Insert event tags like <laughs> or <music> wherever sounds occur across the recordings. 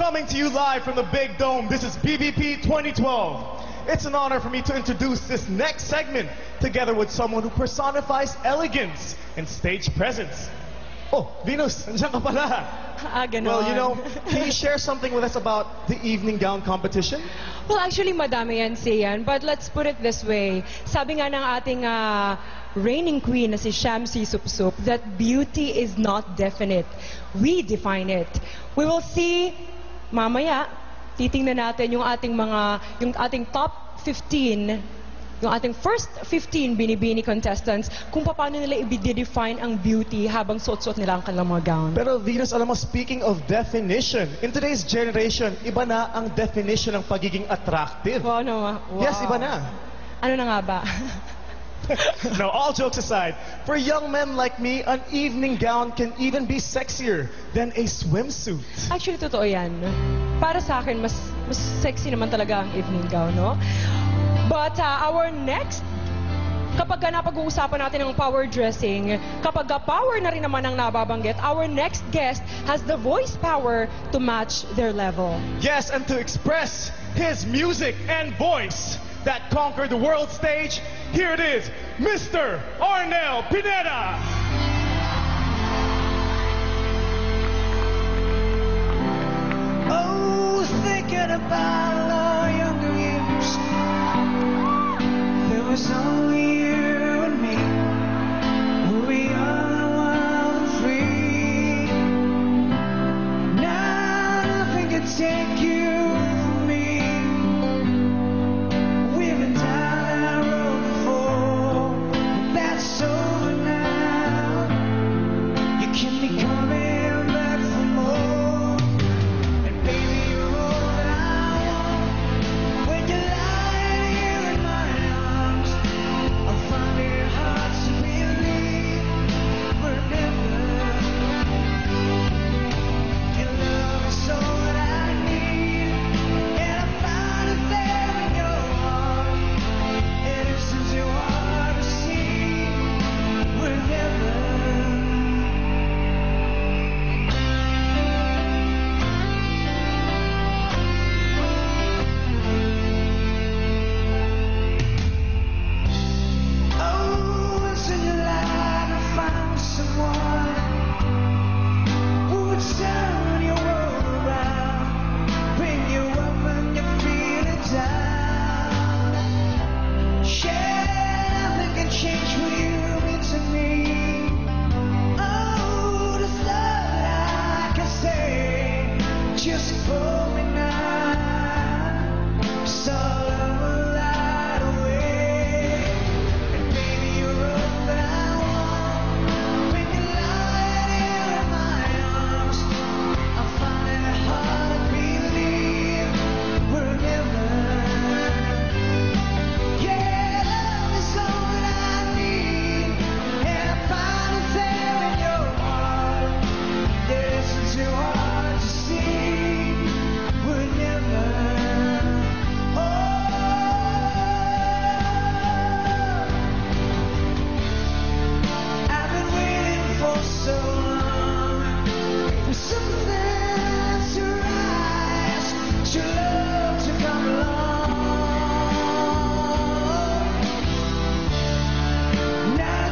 Coming to you live from the Big Dome, this is BBP 2012. It's an honor for me to introduce this next segment together with someone who personifies elegance and stage presence. Oh, Venus, <laughs> nandiyan ka pala. Ah, ganon. Well, you know, can you share something with us about the evening gown competition? Well, actually, madami yan, Sian. But let's put it this way. Sabi nga ng ating ah, reigning queen na si Shamcey Supsup that beauty is not definite. We define it. We will see mamaya, titingnan natin yung ating mga, yung ating top 15 yung ating first 15 binibini contestants kung paano nila i-define ang beauty habang suot-suot nila ang kanilang mga gown. Pero Venus, alam mo, speaking of definition, in today's generation, iba na ang definition ng pagiging attractive. Wow, no, wow. Yes, iba na. Ano na nga ba? <laughs> <laughs> no, all jokes aside, for young men like me, an evening gown can even be sexier than a swimsuit. Actually, totoo yan. Para sa akin, mas, mas sexy naman talaga ang evening gown, no? But uh, our next, kapag ka napag-uusapan natin ng power dressing, kapag ka power na rin naman ang nababanggit, our next guest has the voice power to match their level. Yes, and to express his music and voice that conquered the world stage, here it is, Mr. Arnel Pineda. Oh, about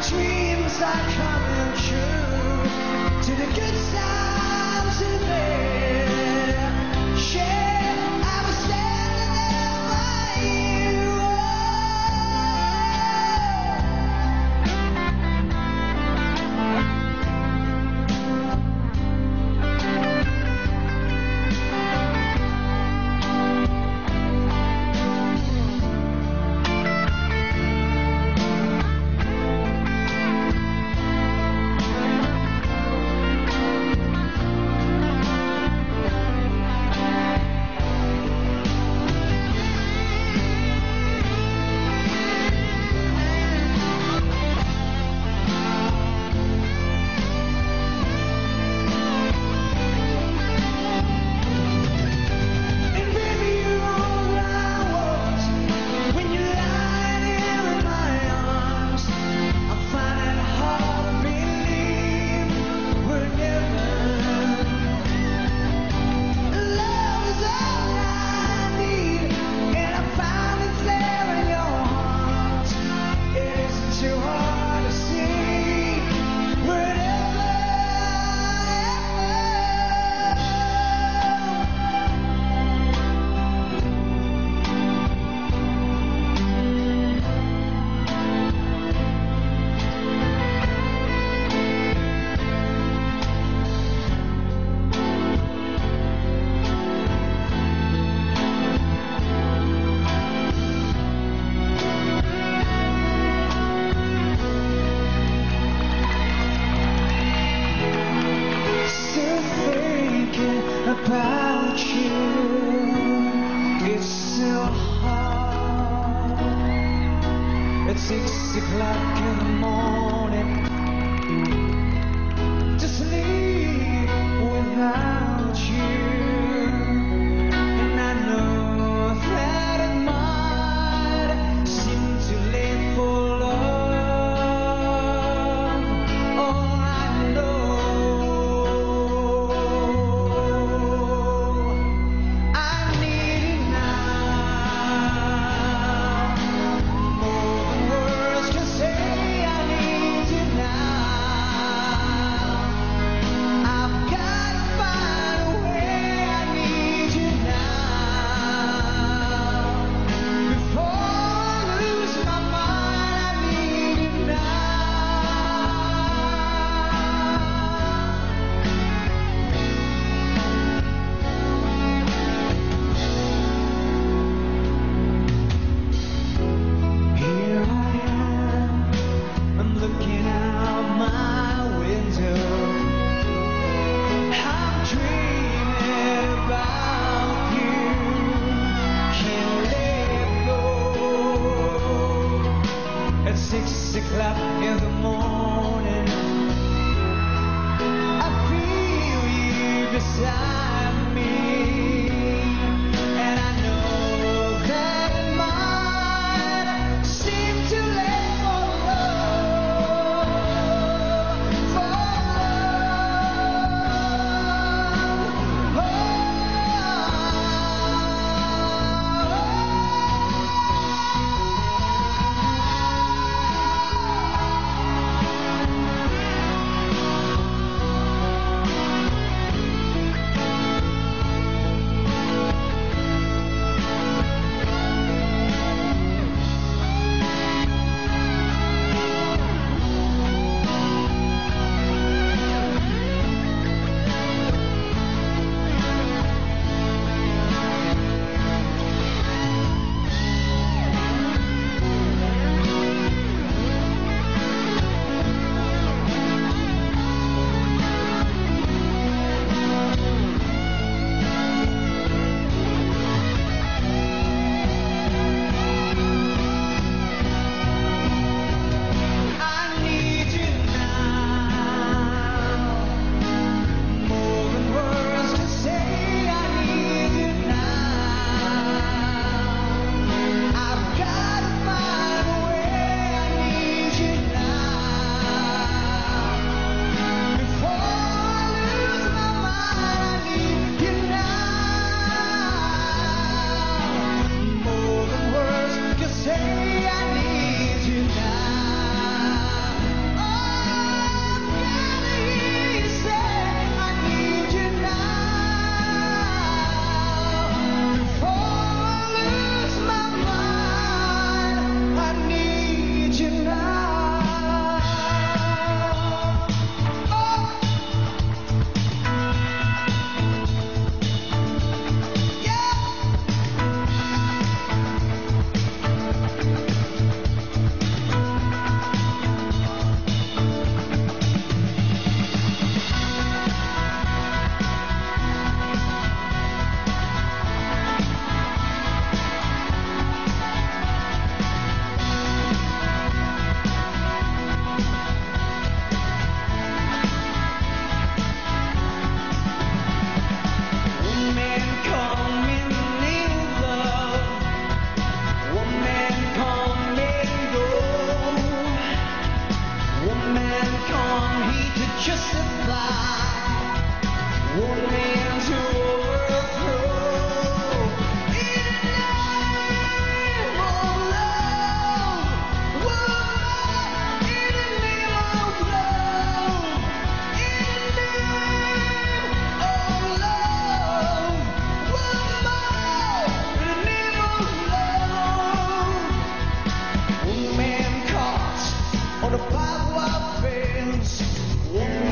dreams are coming true to the good side. friends.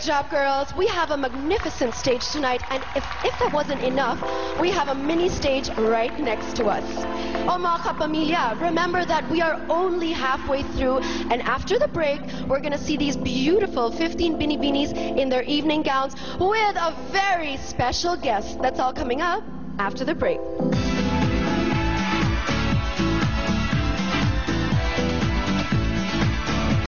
Job, girls. We have a magnificent stage tonight, and if, if that wasn't enough, we have a mini stage right next to us. O mga kapamilya, remember that we are only halfway through, and after the break, we're gonna see these beautiful 15 Bini binibinis in their evening gowns with a very special guest. That's all coming up after the break.